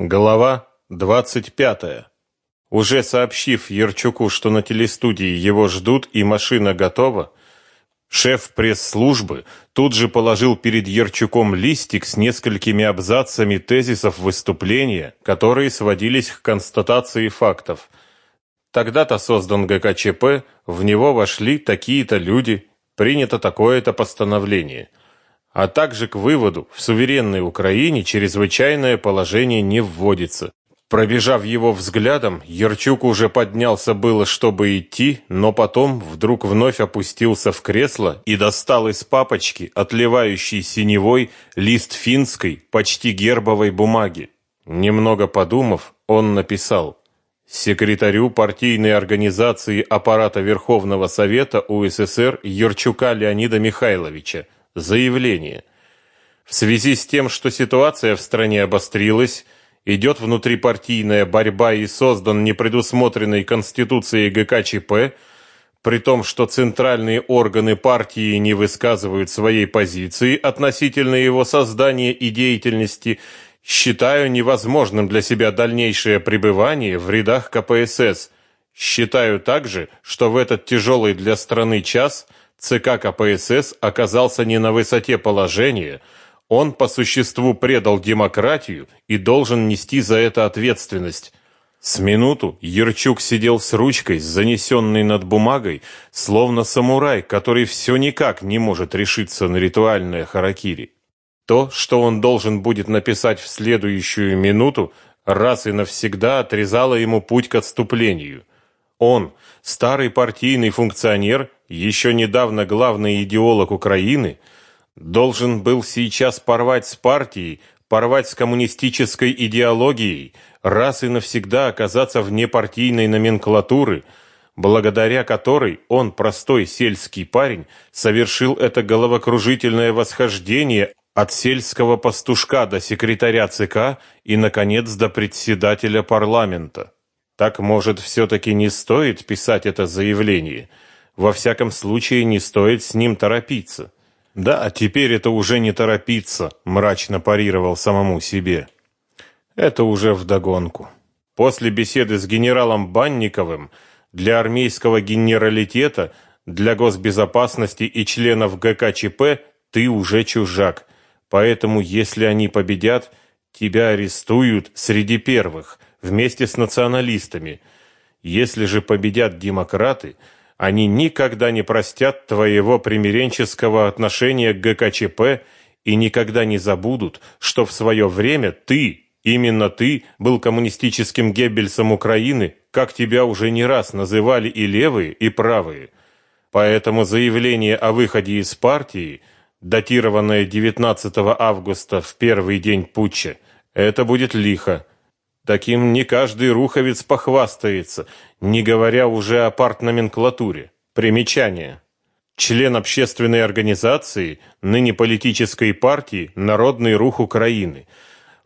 Глава 25. Уже сообщив Ерчуку, что на телестудии его ждут и машина готова, шеф пресс-службы тут же положил перед Ерчуком листик с несколькими абзацами тезисов выступления, которые сводились к констатации фактов. Тогда-то создан ГКЧП, в него вошли такие-то люди, принято такое-то постановление – а также к выводу, в суверенной Украине чрезвычайное положение не вводится. Пробежав его взглядом, Ерчук уже поднялся было, чтобы идти, но потом вдруг вновь опустился в кресло и достал из папочки, отливающей синевой, лист финской, почти гербовой бумаги. Немного подумав, он написал секретарю партийной организации аппарата Верховного Совета УССР Ерчука Леонида Михайловича заявление. В связи с тем, что ситуация в стране обострилась, идет внутрипартийная борьба и создан непредусмотренный Конституцией ГКЧП, при том, что центральные органы партии не высказывают своей позиции относительно его создания и деятельности, считаю невозможным для себя дальнейшее пребывание в рядах КПСС. Считаю также, что в этот тяжелый для страны час – ЦК КПСС оказался не на высоте положения, он по существу предал демократию и должен нести за это ответственность. С минуту Ерчук сидел с ручкой, занесенной над бумагой, словно самурай, который все никак не может решиться на ритуальное харакири. То, что он должен будет написать в следующую минуту, раз и навсегда отрезало ему путь к отступлению. Он, старый партийный функционер, еще недавно главный идеолог Украины, должен был сейчас порвать с партией, порвать с коммунистической идеологией, раз и навсегда оказаться вне партийной номенклатуры, благодаря которой он, простой сельский парень, совершил это головокружительное восхождение от сельского пастушка до секретаря ЦК и, наконец, до председателя парламента. Так, может, все-таки не стоит писать это заявление? Во всяком случае, не стоит с ним торопиться. Да, а теперь это уже не торопиться, мрачно парировал самому себе. Это уже вдогонку. После беседы с генералом Банниковым для армейского генералитета, для госбезопасности и членов ГКЧП ты уже чужак. Поэтому, если они победят, тебя арестуют среди первых – вместе с националистами. Если же победят демократы, они никогда не простят твоего примиренческого отношения к ГКЧП и никогда не забудут, что в свое время ты, именно ты, был коммунистическим Геббельсом Украины, как тебя уже не раз называли и левые, и правые. Поэтому заявление о выходе из партии, датированное 19 августа в первый день путча, это будет лихо. Таким не каждый руховец похвастается, не говоря уже о партноменклатуре. Примечание. Член общественной организации, ныне политической партии Народный рух Украины.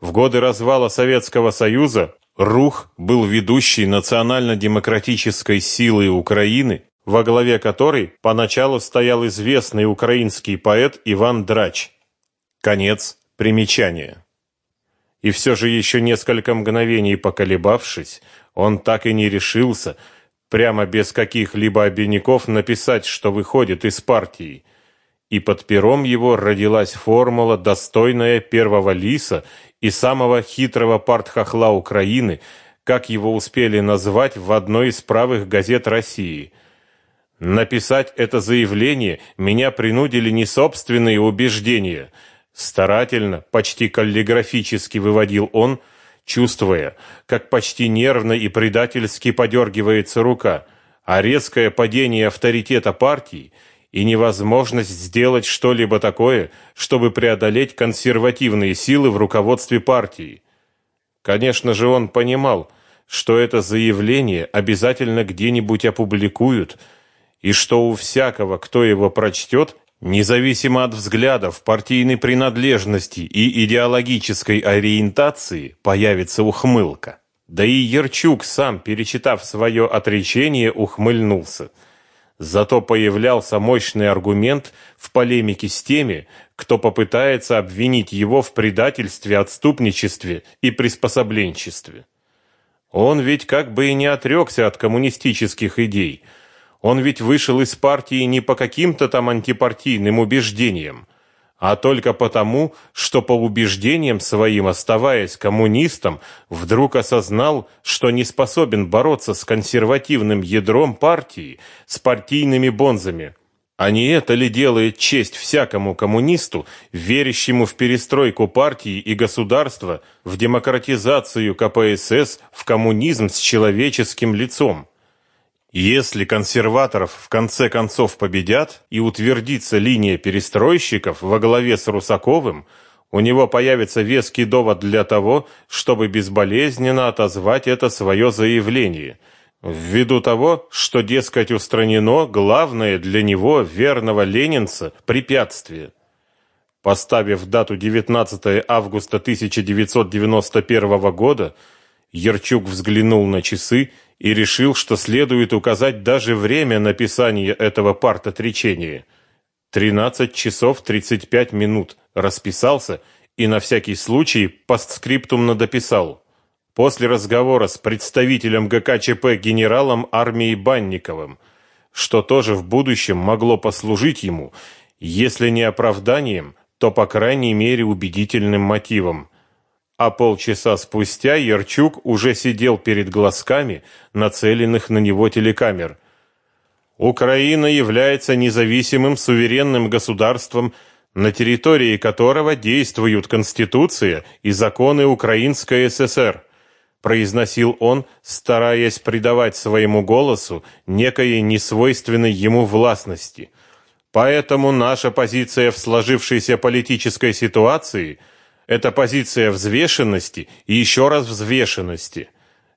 В годы развала Советского Союза Рух был ведущей национально-демократической силой Украины, во главе которой поначалу стоял известный украинский поэт Иван Драч. Конец примечания. И все же еще несколько мгновений поколебавшись, он так и не решился, прямо без каких-либо обиняков, написать, что выходит из партии. И под пером его родилась формула, достойная первого лиса и самого хитрого партхохла Украины, как его успели назвать в одной из правых газет России. Написать это заявление меня принудили не собственные убеждения – Старательно, почти каллиграфически выводил он, чувствуя, как почти нервно и предательски подергивается рука, а резкое падение авторитета партии и невозможность сделать что-либо такое, чтобы преодолеть консервативные силы в руководстве партии. Конечно же, он понимал, что это заявление обязательно где-нибудь опубликуют, и что у всякого, кто его прочтет, Независимо от взглядов, партийной принадлежности и идеологической ориентации появится ухмылка. Да и Ерчук сам, перечитав свое отречение, ухмыльнулся. Зато появлялся мощный аргумент в полемике с теми, кто попытается обвинить его в предательстве, отступничестве и приспособленчестве. Он ведь как бы и не отрекся от коммунистических идей. Он ведь вышел из партии не по каким-то там антипартийным убеждениям, а только потому, что по убеждениям своим, оставаясь коммунистом, вдруг осознал, что не способен бороться с консервативным ядром партии, с партийными бонзами. А не это ли делает честь всякому коммунисту, верящему в перестройку партии и государства, в демократизацию КПСС, в коммунизм с человеческим лицом? Если консерваторов в конце концов победят и утвердится линия перестройщиков во главе с Русаковым, у него появится веский довод для того, чтобы безболезненно отозвать это свое заявление, ввиду того, что, дескать, устранено главное для него, верного ленинца, препятствие. Поставив дату 19 августа 1991 года, Ярчук взглянул на часы и решил, что следует указать даже время написания этого партотречения. 13 часов 35 минут. Расписался и на всякий случай постскриптум надописал. После разговора с представителем ГКЧП генералом армии Банниковым, что тоже в будущем могло послужить ему, если не оправданием, то по крайней мере убедительным мотивом а полчаса спустя Ярчук уже сидел перед глазками, нацеленных на него телекамер. Украина является независимым суверенным государством, на территории которого действуют Конституция и законы Украинской ССР, произносил он, стараясь придавать своему голосу некой несвойственной ему властности. Поэтому наша позиция в сложившейся политической ситуации – это позиция взвешенности и еще раз взвешенности.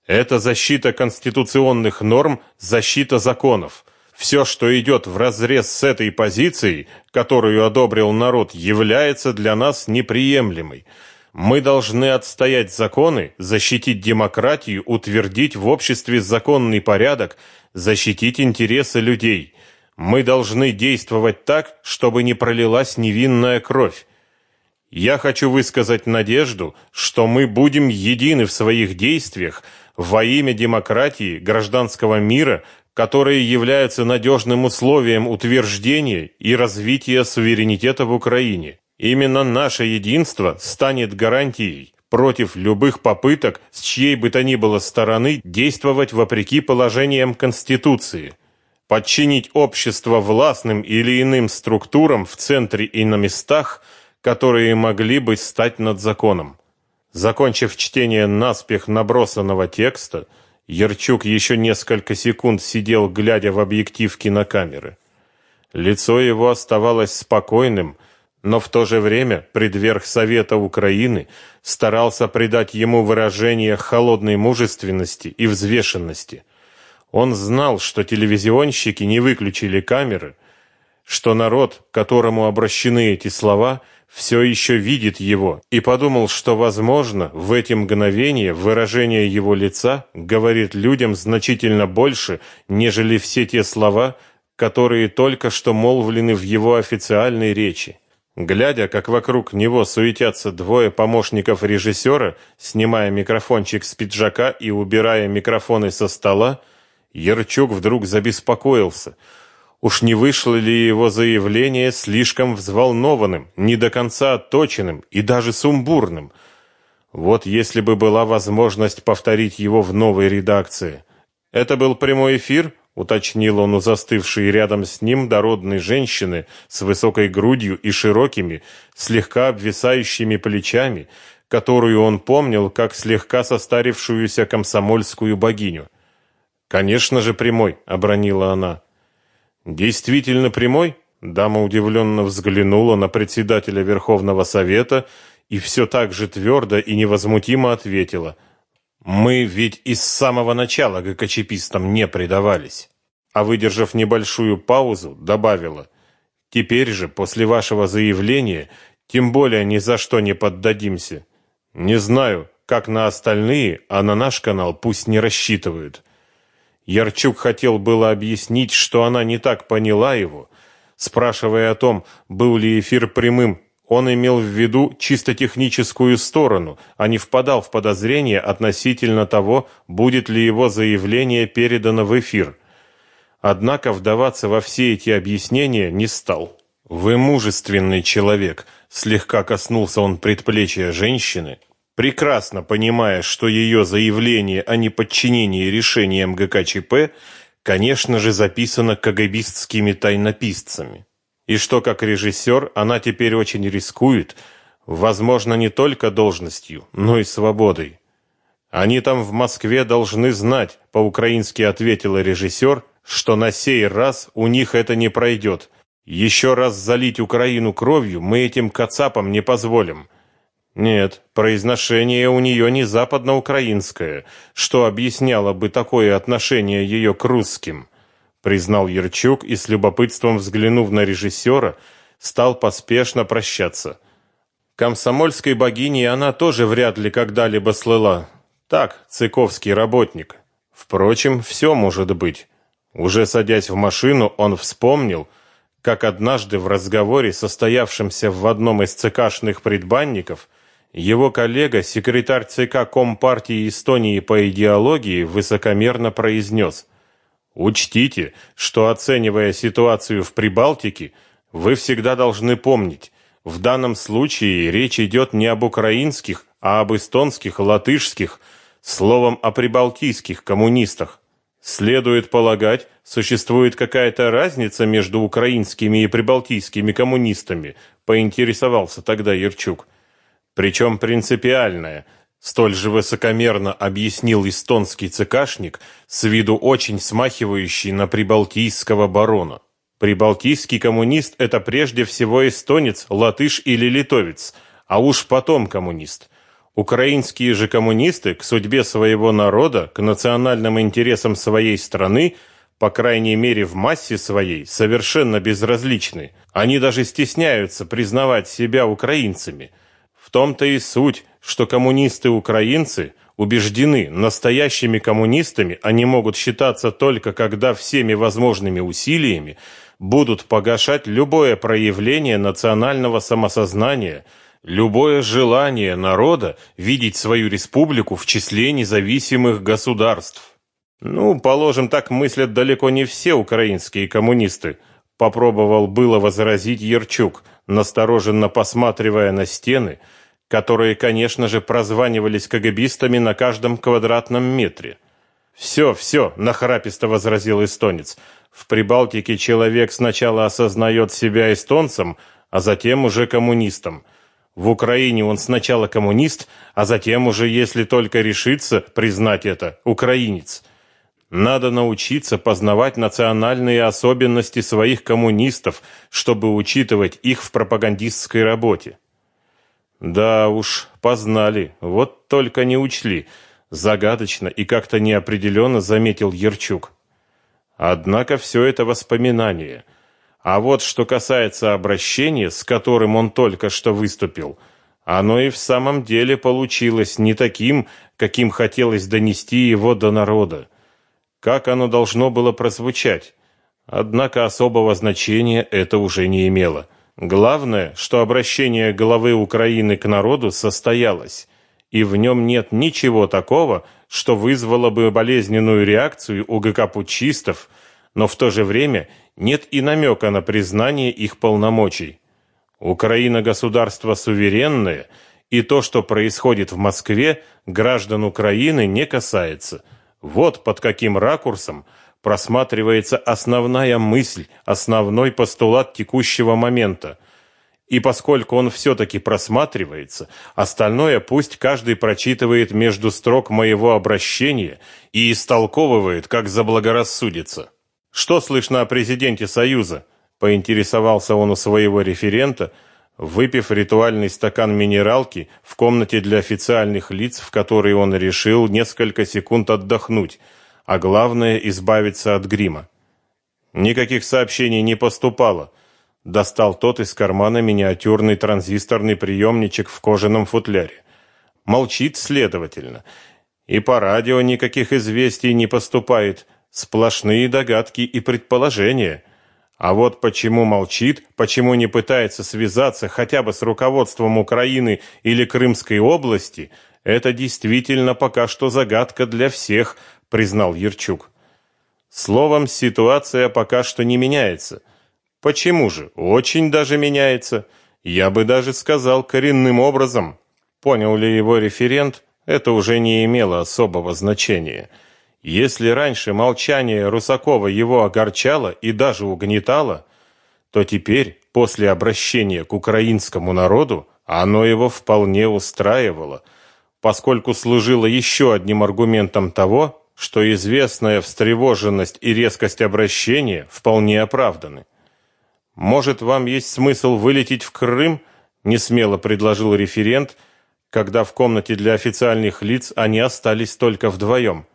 Это защита конституционных норм, защита законов. Все, что идет вразрез с этой позицией, которую одобрил народ, является для нас неприемлемой. Мы должны отстоять законы, защитить демократию, утвердить в обществе законный порядок, защитить интересы людей. Мы должны действовать так, чтобы не пролилась невинная кровь. Я хочу высказать надежду, что мы будем едины в своих действиях во имя демократии, гражданского мира, которые являются надежным условием утверждения и развития суверенитета в Украине. Именно наше единство станет гарантией против любых попыток с чьей бы то ни было стороны действовать вопреки положениям Конституции. Подчинить общество властным или иным структурам в центре и на местах – которые могли бы стать над законом. Закончив чтение наспех набросанного текста, Ярчук еще несколько секунд сидел, глядя в объектив кинокамеры. Лицо его оставалось спокойным, но в то же время предверх Совета Украины старался придать ему выражение холодной мужественности и взвешенности. Он знал, что телевизионщики не выключили камеры, что народ, к которому обращены эти слова – все еще видит его и подумал, что, возможно, в эти мгновения выражение его лица говорит людям значительно больше, нежели все те слова, которые только что молвлены в его официальной речи. Глядя, как вокруг него суетятся двое помощников режиссера, снимая микрофончик с пиджака и убирая микрофоны со стола, Ярчук вдруг забеспокоился – Уж не вышло ли его заявление слишком взволнованным, не до конца отточенным и даже сумбурным? Вот если бы была возможность повторить его в новой редакции. Это был прямой эфир, уточнил он у застывшей рядом с ним дородной женщины с высокой грудью и широкими, слегка обвисающими плечами, которую он помнил как слегка состарившуюся комсомольскую богиню. Конечно же, прямой, обронила она. Действительно прямой? Дама удивленно взглянула на председателя Верховного Совета и все так же твердо и невозмутимо ответила. Мы ведь из самого начала ГКЧПистам не предавались. А выдержав небольшую паузу, добавила. Теперь же, после вашего заявления, тем более ни за что не поддадимся. Не знаю, как на остальные, а на наш канал пусть не рассчитывают. Ярчук хотел было объяснить, что она не так поняла его, спрашивая о том, был ли эфир прямым. Он имел в виду чисто техническую сторону, а не впадал в подозрение относительно того, будет ли его заявление передано в эфир. Однако вдаваться во все эти объяснения не стал. Вы мужественный человек, слегка коснулся он предплечья женщины, прекрасно понимая, что ее заявление о неподчинении решениям ГКЧП, конечно же, записано кагабистскими тайнописцами. И что как режиссер она теперь очень рискует, возможно, не только должностью, но и свободой. Они там в Москве должны знать, по-украински ответила режиссер, что на сей раз у них это не пройдет. Еще раз залить Украину кровью мы этим кацапам не позволим. Нет, произношение у нее не западноукраинское, что объясняло бы такое отношение ее к русским, признал Ерчук и с любопытством взглянув на режиссера, стал поспешно прощаться. Комсомольской богиней она тоже вряд ли когда-либо слыла. Так, цыковский работник. Впрочем, все может быть. Уже садясь в машину, он вспомнил, как однажды в разговоре, состоявшемся в одном из ЦКшных предбанников, его коллега, секретарь ЦК Компартии Эстонии по идеологии, высокомерно произнес «Учтите, что, оценивая ситуацию в Прибалтике, вы всегда должны помнить, в данном случае речь идет не об украинских, а об эстонских, латышских, словом, о прибалтийских коммунистах. Следует полагать, существует какая-то разница между украинскими и прибалтийскими коммунистами, поинтересовался тогда Ерчук причем принципиальное, столь же высокомерно объяснил эстонский цыкашник, с виду очень смахивающий на прибалтийского барона. Прибалтийский коммунист это прежде всего эстонец, латыш или литовец, а уж потом коммунист. Украинские же коммунисты к судьбе своего народа, к национальным интересам своей страны, по крайней мере в массе своей, совершенно безразличны. Они даже стесняются признавать себя украинцами – в том-то и суть, что коммунисты-украинцы убеждены, настоящими коммунистами они могут считаться только когда всеми возможными усилиями будут погашать любое проявление национального самосознания, любое желание народа видеть свою республику в числе независимых государств. Ну, положим, так мыслят далеко не все украинские коммунисты, попробовал было возразить Ерчук, настороженно посматривая на стены, которые, конечно же, прозванивались КГБистами на каждом квадратном метре. «Все, все», — нахраписто возразил эстонец. «В Прибалтике человек сначала осознает себя эстонцем, а затем уже коммунистом. В Украине он сначала коммунист, а затем уже, если только решится признать это, украинец. Надо научиться познавать национальные особенности своих коммунистов, чтобы учитывать их в пропагандистской работе. Да уж, познали, вот только не учли, загадочно и как-то неопределенно заметил Ерчук. Однако все это воспоминания. А вот что касается обращения, с которым он только что выступил, оно и в самом деле получилось не таким, каким хотелось донести его до народа. Как оно должно было прозвучать? Однако особого значения это уже не имело. Главное, что обращение главы Украины к народу состоялось, и в нем нет ничего такого, что вызвало бы болезненную реакцию у ГК-путчистов, но в то же время нет и намека на признание их полномочий. Украина государство суверенное, и то, что происходит в Москве, граждан Украины не касается. Вот под каким ракурсом просматривается основная мысль, основной постулат текущего момента. И поскольку он все-таки просматривается, остальное пусть каждый прочитывает между строк моего обращения и истолковывает, как заблагорассудится. Что слышно о президенте Союза? Поинтересовался он у своего референта, выпив ритуальный стакан минералки в комнате для официальных лиц, в которой он решил несколько секунд отдохнуть – а главное избавиться от грима. Никаких сообщений не поступало. Достал тот из кармана миниатюрный транзисторный приемничек в кожаном футляре. Молчит, следовательно. И по радио никаких известий не поступает. Сплошные догадки и предположения. А вот почему молчит, почему не пытается связаться хотя бы с руководством Украины или Крымской области, это действительно пока что загадка для всех, признал Ерчук. Словом, ситуация пока что не меняется. Почему же? Очень даже меняется. Я бы даже сказал коренным образом. Понял ли его референт, это уже не имело особого значения. Если раньше молчание Русакова его огорчало и даже угнетало, то теперь, после обращения к украинскому народу, оно его вполне устраивало, поскольку служило еще одним аргументом того, что известная встревоженность и резкость обращения вполне оправданы. Может, вам есть смысл вылететь в Крым? несмело предложил референт, когда в комнате для официальных лиц они остались только вдвоем.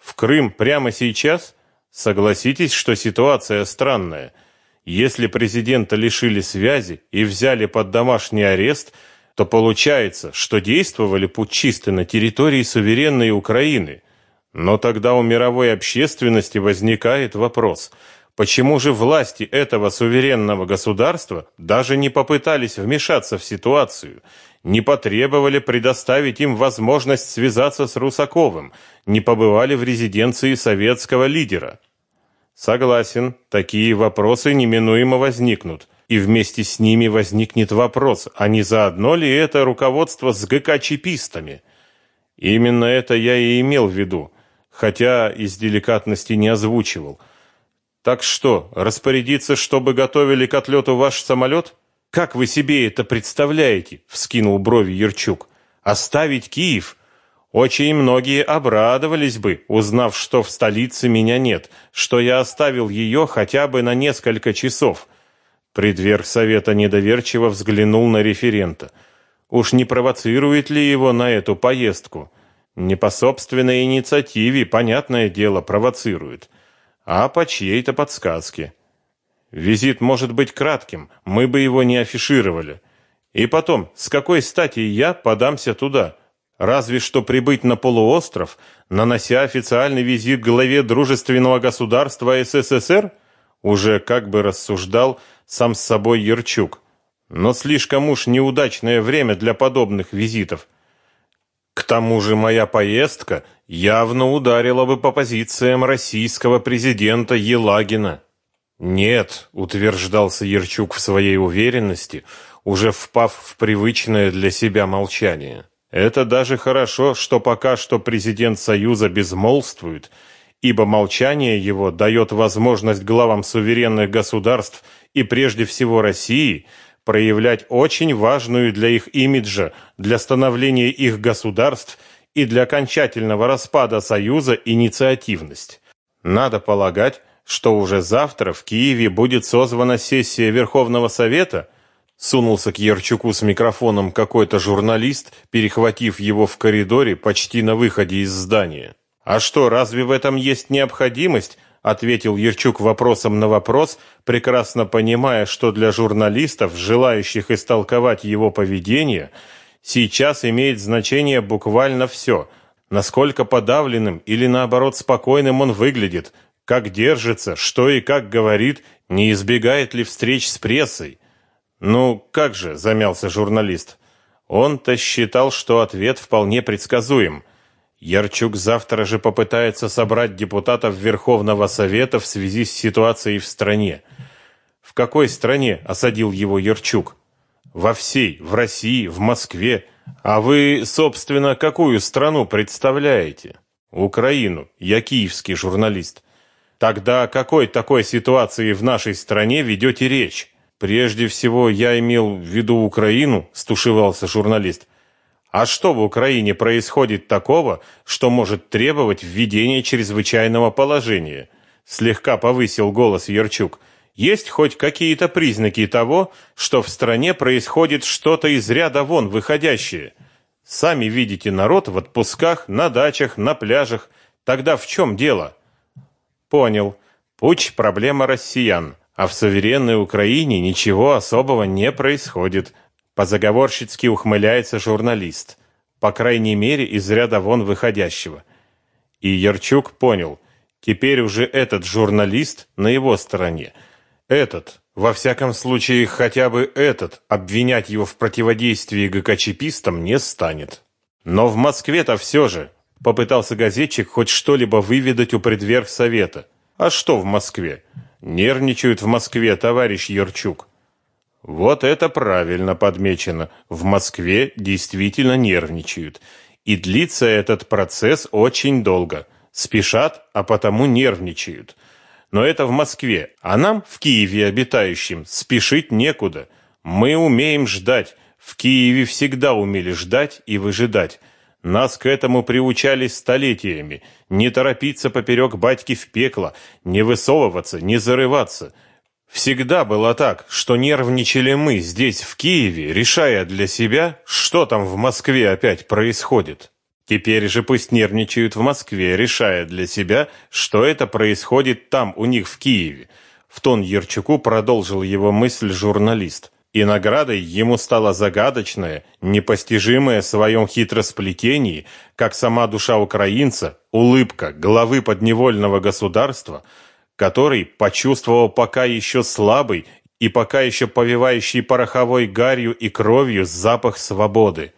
В Крым прямо сейчас? Согласитесь, что ситуация странная. Если президента лишили связи и взяли под домашний арест, то получается, что действовали путчисты на территории суверенной Украины. Но тогда у мировой общественности возникает вопрос: почему же власти этого суверенного государства даже не попытались вмешаться в ситуацию? Не потребовали предоставить им возможность связаться с Русаковым, не побывали в резиденции советского лидера. Согласен, такие вопросы неминуемо возникнут, и вместе с ними возникнет вопрос, а не заодно ли это руководство с ГК-чипистами? Именно это я и имел в виду, хотя из деликатности не озвучивал. Так что, распорядиться, чтобы готовили к отлету ваш самолет? Как вы себе это представляете? вскинул брови Ерчук. Оставить Киев? Очень многие обрадовались бы, узнав, что в столице меня нет, что я оставил ее хотя бы на несколько часов. Предверг совета недоверчиво взглянул на референта. Уж не провоцирует ли его на эту поездку? Не по собственной инициативе, понятное дело, провоцирует, а по чьей-то подсказке. Визит может быть кратким, мы бы его не афишировали. И потом, с какой стати я подамся туда? Разве что прибыть на полуостров, нанося официальный визит главе дружественного государства СССР? Уже как бы рассуждал сам с собой Ерчук. Но слишком уж неудачное время для подобных визитов. К тому же моя поездка явно ударила бы по позициям российского президента Елагина. Нет, утверждался Ерчук в своей уверенности, уже впав в привычное для себя молчание. Это даже хорошо, что пока что президент Союза безмолвствует, ибо молчание его дает возможность главам суверенных государств и прежде всего России проявлять очень важную для их имиджа, для становления их государств и для окончательного распада Союза инициативность. Надо полагать, что уже завтра в Киеве будет созвана сессия Верховного Совета, сунулся к Ярчуку с микрофоном какой-то журналист, перехватив его в коридоре почти на выходе из здания. А что, разве в этом есть необходимость? ответил Ярчук вопросом на вопрос, прекрасно понимая, что для журналистов, желающих истолковать его поведение, сейчас имеет значение буквально все – насколько подавленным или наоборот спокойным он выглядит, как держится, что и как говорит, не избегает ли встреч с прессой. Ну, как же, замялся журналист. Он-то считал, что ответ вполне предсказуем. Ярчук завтра же попытается собрать депутатов Верховного Совета в связи с ситуацией в стране. В какой стране осадил его Ярчук? Во всей, в России, в Москве. А вы, собственно, какую страну представляете? Украину. Я киевский журналист. Тогда о какой такой ситуации в нашей стране ведете речь? Прежде всего, я имел в виду Украину, стушевался журналист. А что в Украине происходит такого, что может требовать введения чрезвычайного положения? Слегка повысил голос Ярчук. Есть хоть какие-то признаки того, что в стране происходит что-то из ряда вон выходящее? Сами видите народ в отпусках, на дачах, на пляжах. Тогда в чем дело? Понял. Путь проблема россиян, а в суверенной Украине ничего особого не происходит. Позаговорщицки ухмыляется журналист, по крайней мере, из ряда вон выходящего. И Ярчук понял. Теперь уже этот журналист на его стороне. Этот, во всяком случае, хотя бы этот, обвинять его в противодействии ГКЧПистам не станет. Но в Москве-то все же попытался газетчик хоть что-либо выведать у предверхсовета. А что в Москве? Нервничают в Москве, товарищ Юрчук. Вот это правильно подмечено. В Москве действительно нервничают. И длится этот процесс очень долго. Спешат, а потому нервничают. Но это в Москве, а нам, в Киеве обитающим, спешить некуда. Мы умеем ждать. В Киеве всегда умели ждать и выжидать. Нас к этому приучали столетиями. Не торопиться поперек батьки в пекло, не высовываться, не зарываться. Всегда было так, что нервничали мы здесь, в Киеве, решая для себя, что там в Москве опять происходит. Теперь же пусть нервничают в Москве, решая для себя, что это происходит там, у них в Киеве. В тон Ерчуку продолжил его мысль журналист. И наградой ему стала загадочная, непостижимая в своем хитросплетении, как сама душа украинца, улыбка главы подневольного государства, который почувствовал пока еще слабый и пока еще повивающий пороховой гарью и кровью запах свободы.